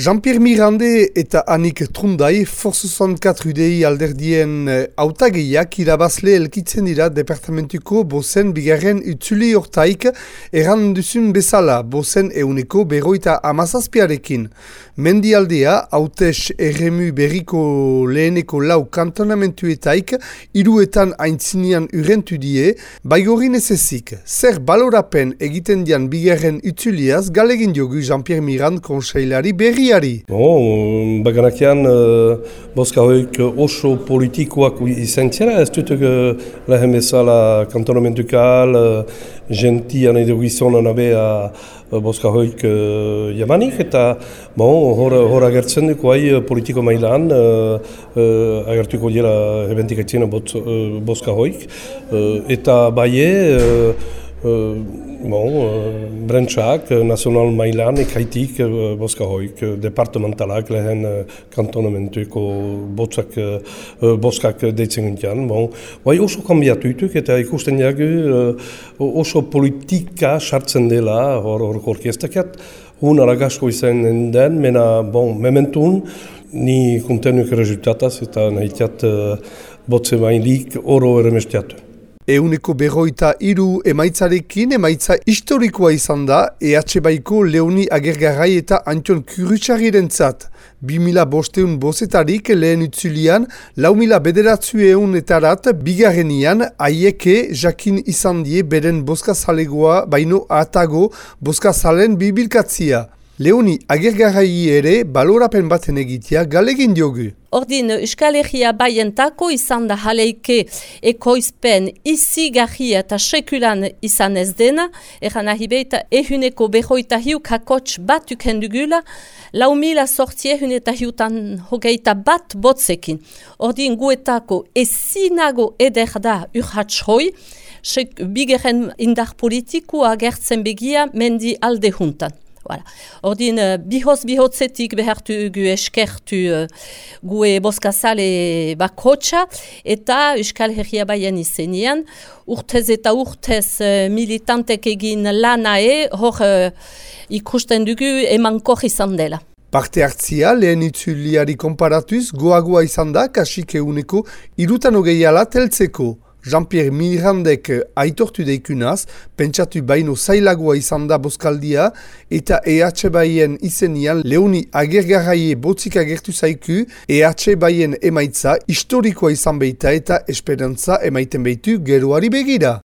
Jean-Pierre Mirande eta Anik Trundai Force 64 UDI alderdien eh, autageiak irabazle elkitzen dira departamentuko bozen bigarren utzuli hortaik erran duzun bezala bozen euneko berroita amazazpiarekin. Mendialdea, hautes erremu berriko leheneko lau kantonamentuetaik iruetan aintzinian urentu die, baigorin ez ezik. Zer balorapen egiten dian bigarren utzuliaz galegin diogu Jean-Pierre Mirande konseilari berri herriari. Bon, baganakian uh, boska hoik oso politikoak izan txera, ez dut uh, lehen bezala kantonamentukal, uh, gentian edo gizonan abea uh, boska hoik uh, jamanik, eta bon, hor, hor agertzen duko hai politiko mailan uh, uh, agertuko dira ebentik etzien uh, boska hoik, uh, eta baie uh, Uh, bon, uh, brentsak, uh, nazional mailan, ekaitik, boska hoik, departementalak, lehen kantonamentuko botzak, boskak deitzen gintian. Bon, bai oso kambiatu ituk eta ikusten jagu oso politika sartzen dela hor hor orkestakat. Un aragasko izan den, mena, bon, mementun, ni kontenuk rezultataz eta nahitat uh, botze mainlik oro ere. Euneko berroita iru emaitzarekin emaitza historikoa izan da EH Baiko Leoni Agergarai eta Antion Kurutxarriren zat. 2000 bosteun bozetarik lehen utzulian, lau mila bederatzu eun etarat bigarrenian aieke jakin izan die beren boskazalegoa baino atago boskazalen bibilkatzia. Leoni agergarai ere balorapen baten egitea galegin diogu. Ordin, Euskal Herria baientako izan da jaleike ekoizpen izi gaji eta sekulan izan ez dena, eran ahi behita ehuneko behoita hiuk hakots bat ukendugula, lau mila sorti ehun eta hiutan hogeita bat botzekin. Ordin, guetako ezinago eder da urhatz hoi, bigeren indar politikoa gertzen begia mendi alde juntan. Voilà. Ordin, uh, bihoz bihotzetik behartu gu eskertu uh, gue boskazale bakotxa eta Euskal Herria Baien izenian. Urtez eta urtez uh, militantek egin lanae hor uh, ikusten dugu eman izan dela. Parte hartzia lehen itzuliari konparatuz goagoa izan da kasik euneko irutan ogeiala teltzeko. Jean-Pierre Mirandek aitortu deikunaz, pentsatu baino zailagoa izan da boskaldia, eta EH Baien izenian leuni agergarraie botzik agertu zaiku, EH Baien emaitza historikoa izan beita eta esperantza emaiten beitu geroari begira.